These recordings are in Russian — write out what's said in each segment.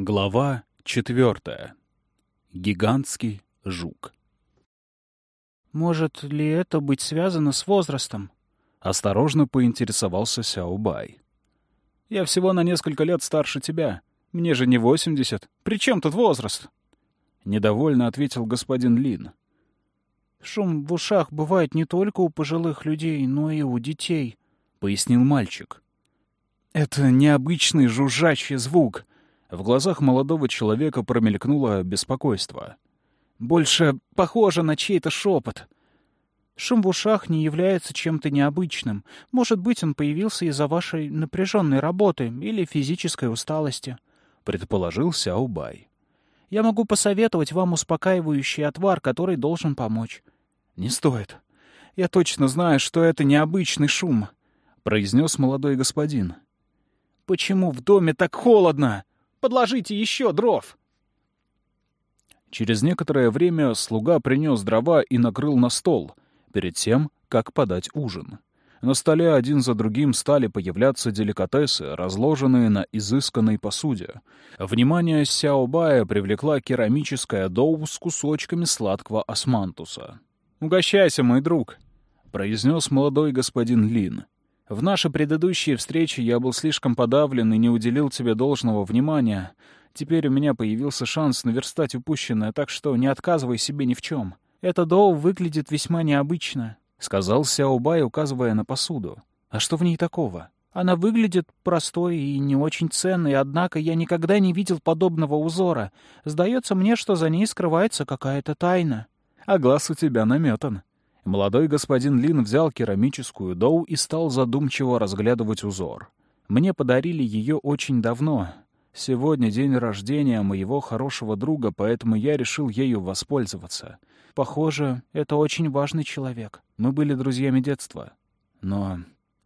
Глава четвертая. Гигантский жук. «Может ли это быть связано с возрастом?» — осторожно поинтересовался Сяобай. «Я всего на несколько лет старше тебя. Мне же не восемьдесят. При чем тут возраст?» Недовольно ответил господин Лин. «Шум в ушах бывает не только у пожилых людей, но и у детей», — пояснил мальчик. «Это необычный жужжащий звук». В глазах молодого человека промелькнуло беспокойство. «Больше похоже на чей-то шепот». Шум в ушах не является чем-то необычным. Может быть, он появился из-за вашей напряженной работы или физической усталости, — предположил Сяобай. Я могу посоветовать вам успокаивающий отвар, который должен помочь. — Не стоит. Я точно знаю, что это необычный шум, — произнес молодой господин. — Почему в доме так холодно? Подложите еще дров. Через некоторое время слуга принес дрова и накрыл на стол — перед тем, как подать ужин. На столе один за другим стали появляться деликатесы, разложенные на изысканной посуде. Внимание Сяобая привлекла керамическая доу с кусочками сладкого османтуса. «Угощайся, мой друг», — произнес молодой господин Лин. «В наши предыдущие встречи я был слишком подавлен и не уделил тебе должного внимания. Теперь у меня появился шанс наверстать упущенное, так что не отказывай себе ни в чем». «Эта доу выглядит весьма необычно», — сказал Сяобай, указывая на посуду. «А что в ней такого?» «Она выглядит простой и не очень ценной, однако я никогда не видел подобного узора. Сдается мне, что за ней скрывается какая-то тайна». «А глаз у тебя наметан». Молодой господин Лин взял керамическую доу и стал задумчиво разглядывать узор. «Мне подарили ее очень давно. Сегодня день рождения моего хорошего друга, поэтому я решил ею воспользоваться. Похоже, это очень важный человек. Мы были друзьями детства. Но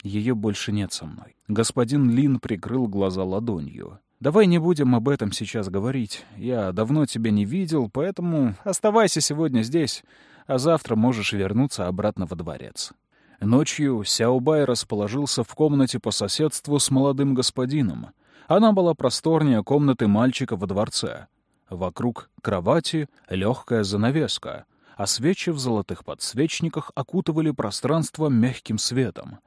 ее больше нет со мной. Господин Лин прикрыл глаза ладонью. «Давай не будем об этом сейчас говорить. Я давно тебя не видел, поэтому оставайся сегодня здесь, а завтра можешь вернуться обратно во дворец». Ночью Сяобай расположился в комнате по соседству с молодым господином. Она была просторнее комнаты мальчика во дворце. Вокруг кровати легкая занавеска, а свечи в золотых подсвечниках окутывали пространство мягким светом.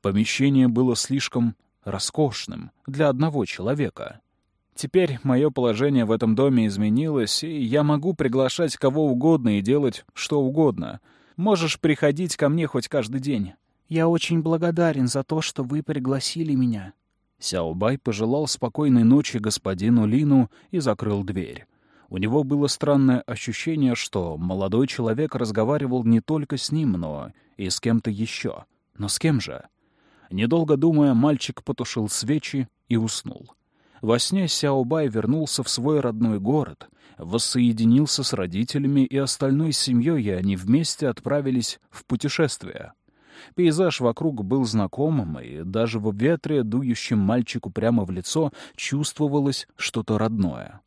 Помещение было слишком роскошным для одного человека. Теперь мое положение в этом доме изменилось, и я могу приглашать кого угодно и делать что угодно. Можешь приходить ко мне хоть каждый день. Я очень благодарен за то, что вы пригласили меня. Сяобай пожелал спокойной ночи господину Лину и закрыл дверь. У него было странное ощущение, что молодой человек разговаривал не только с ним, но и с кем-то еще. Но с кем же? Недолго думая, мальчик потушил свечи и уснул. Во сне Сяобай вернулся в свой родной город, воссоединился с родителями и остальной семьей, и они вместе отправились в путешествие. Пейзаж вокруг был знакомым, и даже в ветре, дующем мальчику прямо в лицо, чувствовалось что-то родное.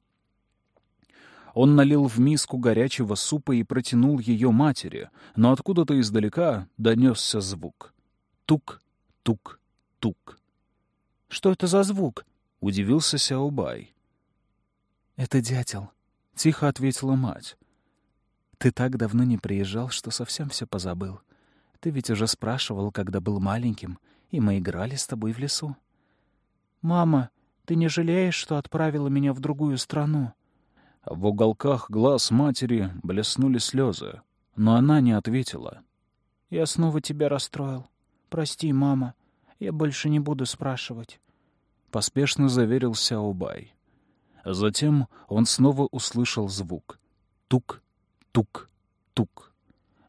Он налил в миску горячего супа и протянул ее матери, но откуда-то издалека донесся звук. Тук, тук, тук. «Что это за звук?» — удивился Сяобай. «Это дятел», — тихо ответила мать. «Ты так давно не приезжал, что совсем все позабыл. Ты ведь уже спрашивал, когда был маленьким, и мы играли с тобой в лесу». «Мама, ты не жалеешь, что отправила меня в другую страну?» В уголках глаз матери блеснули слезы, но она не ответила. «Я снова тебя расстроил. Прости, мама. Я больше не буду спрашивать». Поспешно заверил Сяобай. Затем он снова услышал звук. Тук, тук, тук.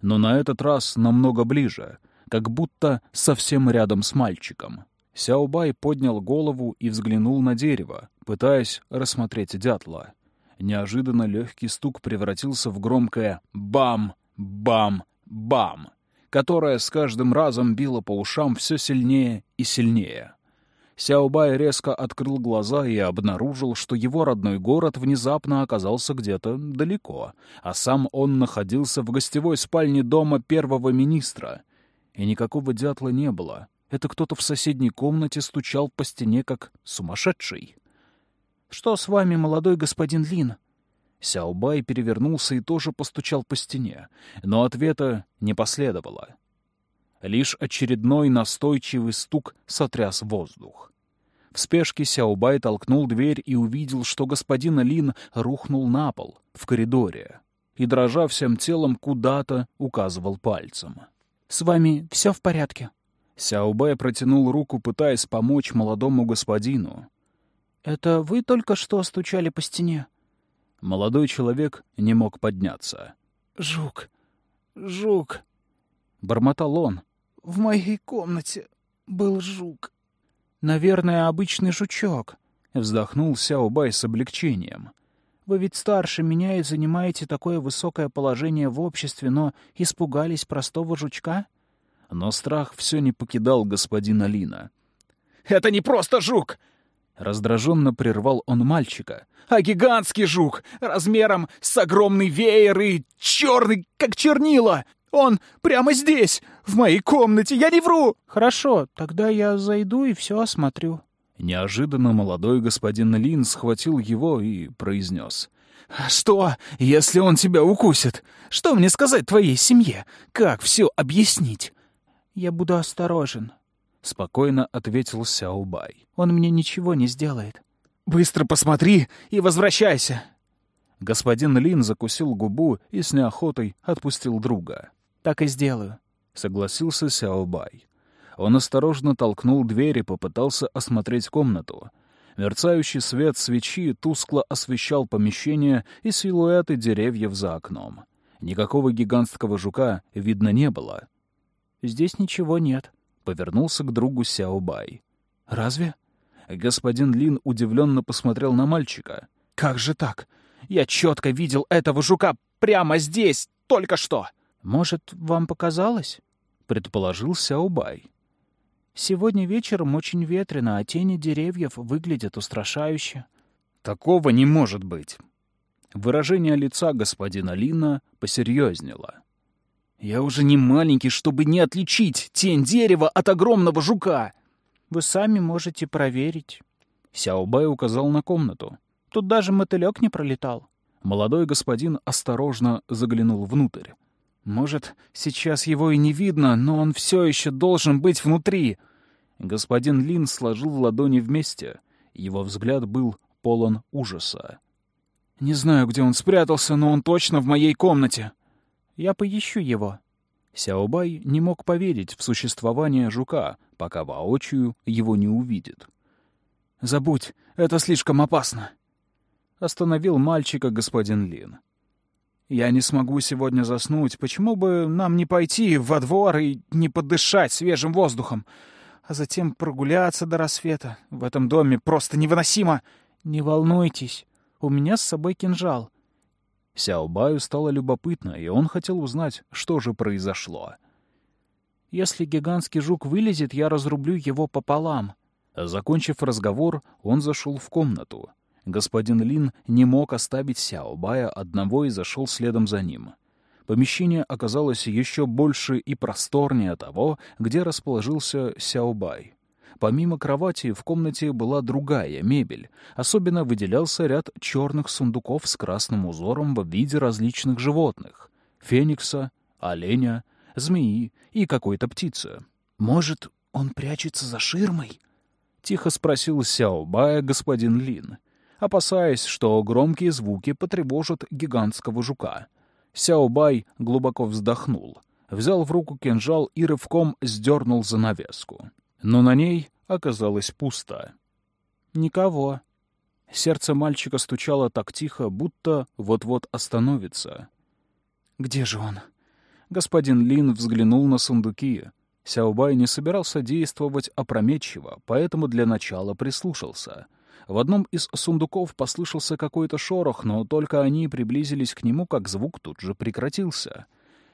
Но на этот раз намного ближе, как будто совсем рядом с мальчиком. Сяобай поднял голову и взглянул на дерево, пытаясь рассмотреть дятла. Неожиданно легкий стук превратился в громкое «бам! Бам! Бам!», которое с каждым разом било по ушам все сильнее и сильнее. Сяобай резко открыл глаза и обнаружил, что его родной город внезапно оказался где-то далеко, а сам он находился в гостевой спальне дома первого министра. И никакого дятла не было. Это кто-то в соседней комнате стучал по стене, как сумасшедший. «Что с вами, молодой господин Лин?» Сяобай перевернулся и тоже постучал по стене, но ответа не последовало. Лишь очередной настойчивый стук сотряс воздух. В спешке Сяобай толкнул дверь и увидел, что господин Лин рухнул на пол в коридоре и, дрожа всем телом, куда-то указывал пальцем. «С вами все в порядке?» Сяобай протянул руку, пытаясь помочь молодому господину. «Это вы только что стучали по стене?» Молодой человек не мог подняться. «Жук! Жук!» — бормотал он. «В моей комнате был жук». «Наверное, обычный жучок», — вздохнул Сяобай с облегчением. «Вы ведь старше меня и занимаете такое высокое положение в обществе, но испугались простого жучка?» Но страх все не покидал господина Лина. «Это не просто жук!» Раздраженно прервал он мальчика. «А гигантский жук! Размером с огромный веер и черный, как чернила! Он прямо здесь, в моей комнате, я не вру!» «Хорошо, тогда я зайду и все осмотрю». Неожиданно молодой господин Лин схватил его и произнес. «Что, если он тебя укусит? Что мне сказать твоей семье? Как все объяснить?» «Я буду осторожен», — спокойно ответил Сяобай. «Он мне ничего не сделает». «Быстро посмотри и возвращайся!» Господин Лин закусил губу и с неохотой отпустил друга. «Так и сделаю», — согласился Сяобай. Он осторожно толкнул дверь и попытался осмотреть комнату. Мерцающий свет свечи тускло освещал помещение и силуэты деревьев за окном. Никакого гигантского жука видно не было. «Здесь ничего нет», — повернулся к другу Сяобай. «Разве?» Господин Лин удивленно посмотрел на мальчика. «Как же так? Я четко видел этого жука прямо здесь, только что!» «Может, вам показалось?» — предположил Сяобай. «Сегодня вечером очень ветрено, а тени деревьев выглядят устрашающе». «Такого не может быть!» Выражение лица господина Лина посерьезнело. «Я уже не маленький, чтобы не отличить тень дерева от огромного жука!» «Вы сами можете проверить». Сяобай указал на комнату. «Тут даже мотылек не пролетал». Молодой господин осторожно заглянул внутрь. Может, сейчас его и не видно, но он все еще должен быть внутри. Господин Лин сложил ладони вместе. Его взгляд был полон ужаса. «Не знаю, где он спрятался, но он точно в моей комнате. Я поищу его». Сяобай не мог поверить в существование жука, пока воочию его не увидит. «Забудь, это слишком опасно», — остановил мальчика господин Лин. Я не смогу сегодня заснуть. Почему бы нам не пойти во двор и не подышать свежим воздухом, а затем прогуляться до рассвета? В этом доме просто невыносимо. Не волнуйтесь, у меня с собой кинжал. Сяобаю стало любопытно, и он хотел узнать, что же произошло. Если гигантский жук вылезет, я разрублю его пополам. Закончив разговор, он зашел в комнату. Господин Лин не мог оставить Сяо Бая одного и зашел следом за ним. Помещение оказалось еще больше и просторнее того, где расположился Сяо Бай. Помимо кровати в комнате была другая мебель. Особенно выделялся ряд черных сундуков с красным узором в виде различных животных — феникса, оленя, змеи и какой-то птицы. «Может, он прячется за ширмой?» — тихо спросил Сяо Бая господин Лин опасаясь, что громкие звуки потревожат гигантского жука. Сяобай глубоко вздохнул, взял в руку кинжал и рывком сдернул занавеску. Но на ней оказалось пусто. «Никого». Сердце мальчика стучало так тихо, будто вот-вот остановится. «Где же он?» Господин Лин взглянул на сундуки. Сяобай не собирался действовать опрометчиво, поэтому для начала прислушался — в одном из сундуков послышался какой-то шорох, но только они приблизились к нему, как звук тут же прекратился.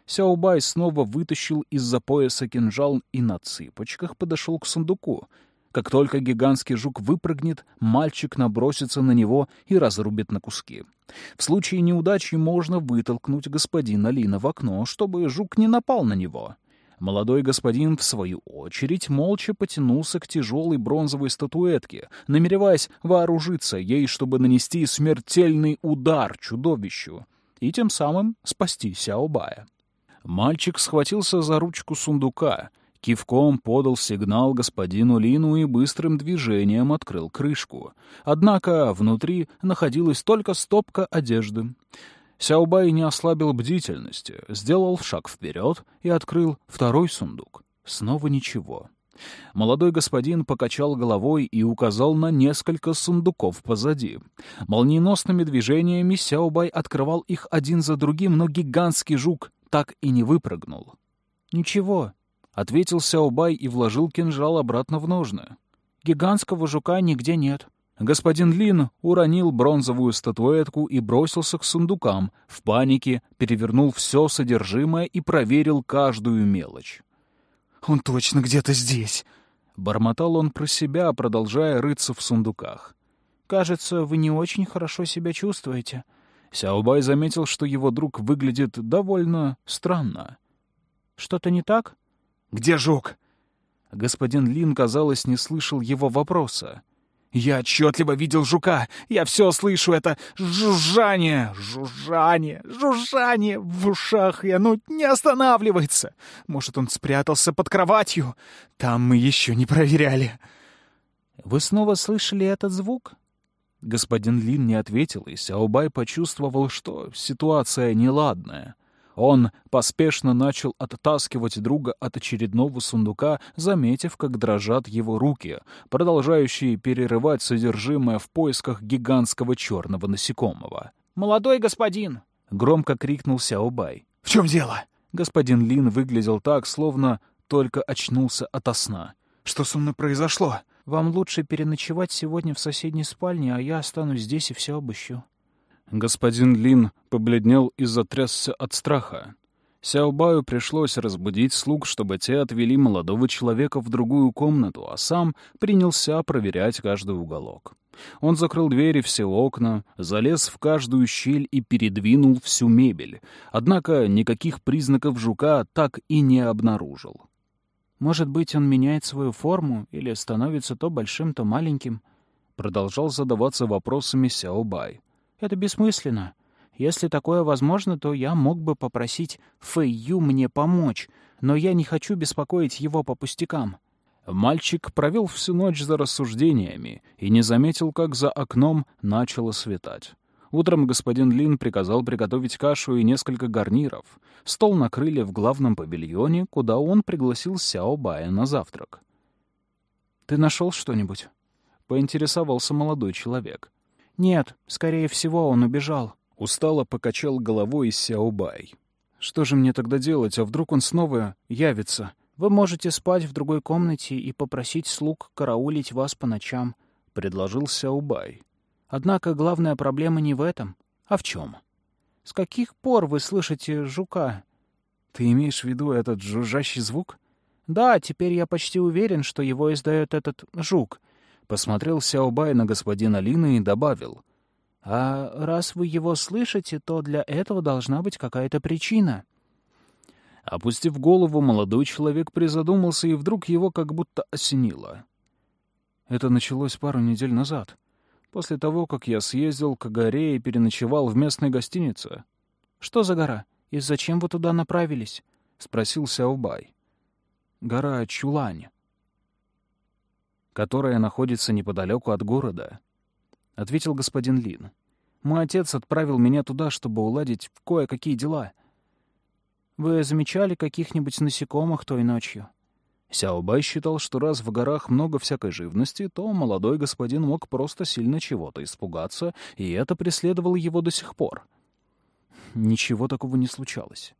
Сяобай снова вытащил из-за пояса кинжал и на цыпочках подошел к сундуку. Как только гигантский жук выпрыгнет, мальчик набросится на него и разрубит на куски. В случае неудачи можно вытолкнуть господина Лина в окно, чтобы жук не напал на него. Молодой господин, в свою очередь, молча потянулся к тяжелой бронзовой статуэтке, намереваясь вооружиться ей, чтобы нанести смертельный удар чудовищу и тем самым спасти Сяобая. Мальчик схватился за ручку сундука, кивком подал сигнал господину Лину и быстрым движением открыл крышку. Однако внутри находилась только стопка одежды. Сяобай не ослабил бдительности, сделал шаг вперед и открыл второй сундук. Снова ничего. Молодой господин покачал головой и указал на несколько сундуков позади. Молниеносными движениями Сяобай открывал их один за другим, но гигантский жук так и не выпрыгнул. «Ничего», — ответил Сяобай и вложил кинжал обратно в ножны. «Гигантского жука нигде нет». Господин Лин уронил бронзовую статуэтку и бросился к сундукам, в панике перевернул все содержимое и проверил каждую мелочь. «Он точно где-то здесь!» Бормотал он про себя, продолжая рыться в сундуках. «Кажется, вы не очень хорошо себя чувствуете». Сяобай заметил, что его друг выглядит довольно странно. «Что-то не так?» «Где жук?» Господин Лин, казалось, не слышал его вопроса. Я отчетливо видел жука. Я все слышу. Это жужжание, жужжание, жужжание в ушах, и оно не останавливается. Может, он спрятался под кроватью? Там мы еще не проверяли. Вы снова слышали этот звук? Господин Лин не ответил, и Сяобай почувствовал, что ситуация неладная. Он поспешно начал оттаскивать друга от очередного сундука, заметив, как дрожат его руки, продолжающие перерывать содержимое в поисках гигантского черного насекомого. «Молодой господин!» — громко крикнул Сяобай. «В чем дело?» Господин Лин выглядел так, словно только очнулся ото сна. «Что со мной произошло?» «Вам лучше переночевать сегодня в соседней спальне, а я останусь здесь и все обыщу». Господин Лин побледнел и затрясся от страха. Сяобаю пришлось разбудить слуг, чтобы те отвели молодого человека в другую комнату, а сам принялся проверять каждый уголок. Он закрыл двери, все окна, залез в каждую щель и передвинул всю мебель. Однако никаких признаков жука так и не обнаружил. «Может быть, он меняет свою форму или становится то большим, то маленьким?» Продолжал задаваться вопросами Сяобай. Это бессмысленно. Если такое возможно, то я мог бы попросить Фэйю мне помочь, но я не хочу беспокоить его по пустякам». Мальчик провел всю ночь за рассуждениями и не заметил, как за окном начало светать. Утром господин Лин приказал приготовить кашу и несколько гарниров. Стол накрыли в главном павильоне, куда он пригласил Сяо Бая на завтрак. «Ты нашел что-нибудь?» — поинтересовался молодой человек. «Нет, скорее всего, он убежал». Устало покачал головой Сяобай. «Что же мне тогда делать, а вдруг он снова явится?» «Вы можете спать в другой комнате и попросить слуг караулить вас по ночам», — предложил Сяобай. «Однако главная проблема не в этом. А в чем? С каких пор вы слышите жука?» «Ты имеешь в виду этот жужжащий звук?» «Да, теперь я почти уверен, что его издает этот жук. Посмотрел Сяобай на господина Лина и добавил. «А раз вы его слышите, то для этого должна быть какая-то причина». Опустив голову, молодой человек призадумался, и вдруг его как будто осенило. Это началось пару недель назад, после того, как я съездил к горе и переночевал в местной гостинице. «Что за гора? И зачем вы туда направились?» — спросил Сяобай. «Гора Чулань которая находится неподалеку от города», — ответил господин Лин. «Мой отец отправил меня туда, чтобы уладить кое-какие дела». «Вы замечали каких-нибудь насекомых той ночью?» Сяобай считал, что раз в горах много всякой живности, то молодой господин мог просто сильно чего-то испугаться, и это преследовало его до сих пор. Ничего такого не случалось.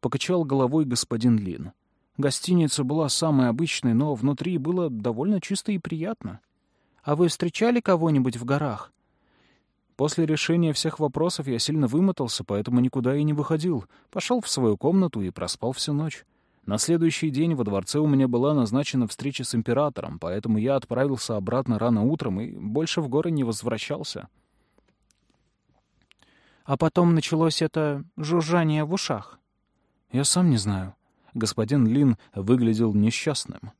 Покачал головой господин Лин. Гостиница была самой обычной, но внутри было довольно чисто и приятно. А вы встречали кого-нибудь в горах? После решения всех вопросов я сильно вымотался, поэтому никуда и не выходил. Пошел в свою комнату и проспал всю ночь. На следующий день во дворце у меня была назначена встреча с императором, поэтому я отправился обратно рано утром и больше в горы не возвращался. А потом началось это жужжание в ушах. Я сам не знаю. Господин Лин выглядел несчастным.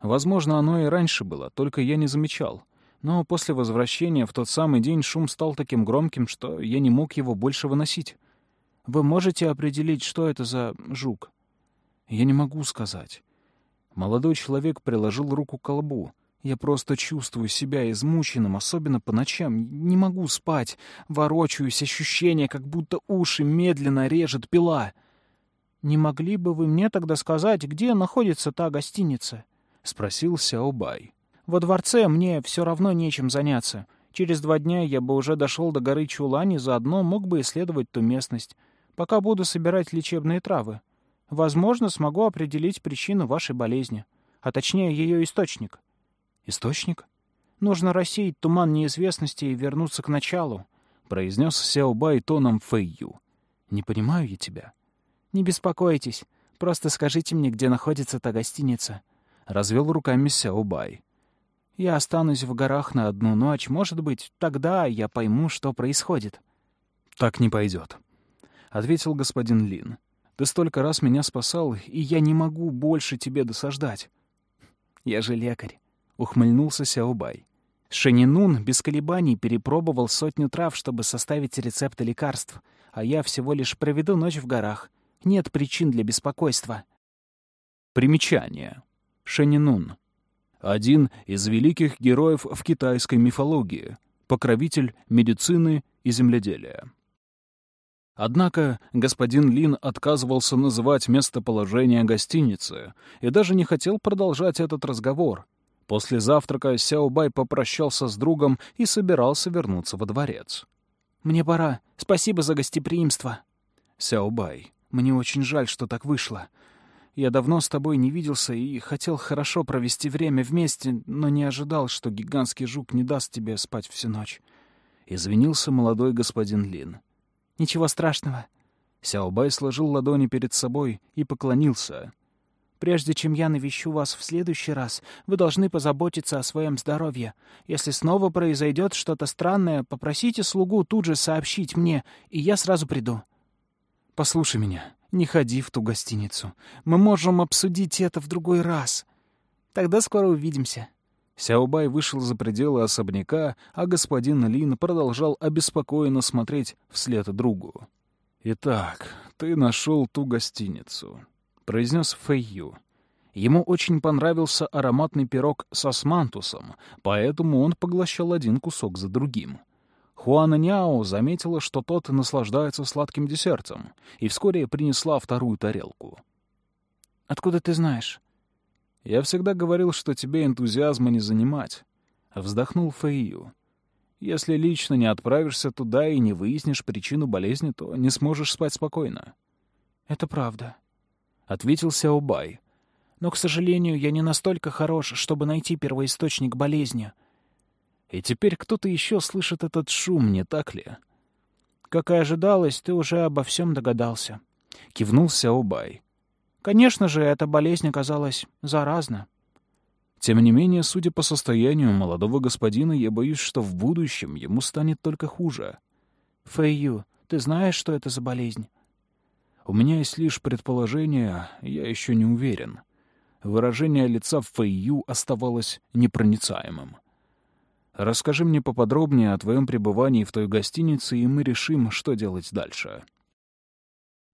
Возможно, оно и раньше было, только я не замечал. Но после возвращения в тот самый день шум стал таким громким, что я не мог его больше выносить. Вы можете определить, что это за жук? Я не могу сказать. Молодой человек приложил руку к колбу. Я просто чувствую себя измученным, особенно по ночам. Не могу спать. Ворочаюсь, ощущение, как будто уши медленно режет пила. «Не могли бы вы мне тогда сказать, где находится та гостиница?» — спросил Сяобай. «Во дворце мне все равно нечем заняться. Через два дня я бы уже дошел до горы Чулани, заодно мог бы исследовать ту местность, пока буду собирать лечебные травы. Возможно, смогу определить причину вашей болезни, а точнее ее источник. Источник? Нужно рассеять туман неизвестности и вернуться к началу, произнес Сяобай тоном Фэйю. Не понимаю я тебя. Не беспокойтесь, просто скажите мне, где находится та гостиница. Развел руками Сяобай. Я останусь в горах на одну ночь, может быть, тогда я пойму, что происходит. Так не пойдет, ответил господин Лин. Ты столько раз меня спасал, и я не могу больше тебе досаждать. Я же лекарь, — ухмыльнулся Сяобай. Шенинун без колебаний перепробовал сотню трав, чтобы составить рецепты лекарств, а я всего лишь проведу ночь в горах. Нет причин для беспокойства. Примечание. Шенинун. Один из великих героев в китайской мифологии, покровитель медицины и земледелия. Однако господин Лин отказывался называть местоположение гостиницы и даже не хотел продолжать этот разговор. После завтрака Сяобай попрощался с другом и собирался вернуться во дворец. «Мне пора. Спасибо за гостеприимство». «Сяобай, мне очень жаль, что так вышло. Я давно с тобой не виделся и хотел хорошо провести время вместе, но не ожидал, что гигантский жук не даст тебе спать всю ночь». Извинился молодой господин Лин. «Ничего страшного». Сяобай сложил ладони перед собой и поклонился. «Прежде чем я навещу вас в следующий раз, вы должны позаботиться о своем здоровье. Если снова произойдет что-то странное, попросите слугу тут же сообщить мне, и я сразу приду». «Послушай меня, не ходи в ту гостиницу. Мы можем обсудить это в другой раз. Тогда скоро увидимся». Сяобай вышел за пределы особняка, а господин Лин продолжал обеспокоенно смотреть вслед другу. «Итак, ты нашел ту гостиницу», — произнес Фэйю. Ему очень понравился ароматный пирог со смантусом, поэтому он поглощал один кусок за другим. Хуана Няо заметила, что тот наслаждается сладким десертом, и вскоре принесла вторую тарелку. «Откуда ты знаешь?» «Я всегда говорил, что тебе энтузиазма не занимать», — вздохнул Фэйю. «Если лично не отправишься туда и не выяснишь причину болезни, то не сможешь спать спокойно». «Это правда», — ответил Сяобай. «Но, к сожалению, я не настолько хорош, чтобы найти первоисточник болезни». «И теперь кто-то еще слышит этот шум, не так ли?» «Как и ожидалось, ты уже обо всем догадался», — кивнул Сяобай. Конечно же, эта болезнь оказалась заразна. Тем не менее, судя по состоянию молодого господина, я боюсь, что в будущем ему станет только хуже. Фэйю, ты знаешь, что это за болезнь? У меня есть лишь предположение, я еще не уверен. Выражение лица Фэйю оставалось непроницаемым. Расскажи мне поподробнее о твоем пребывании в той гостинице, и мы решим, что делать дальше.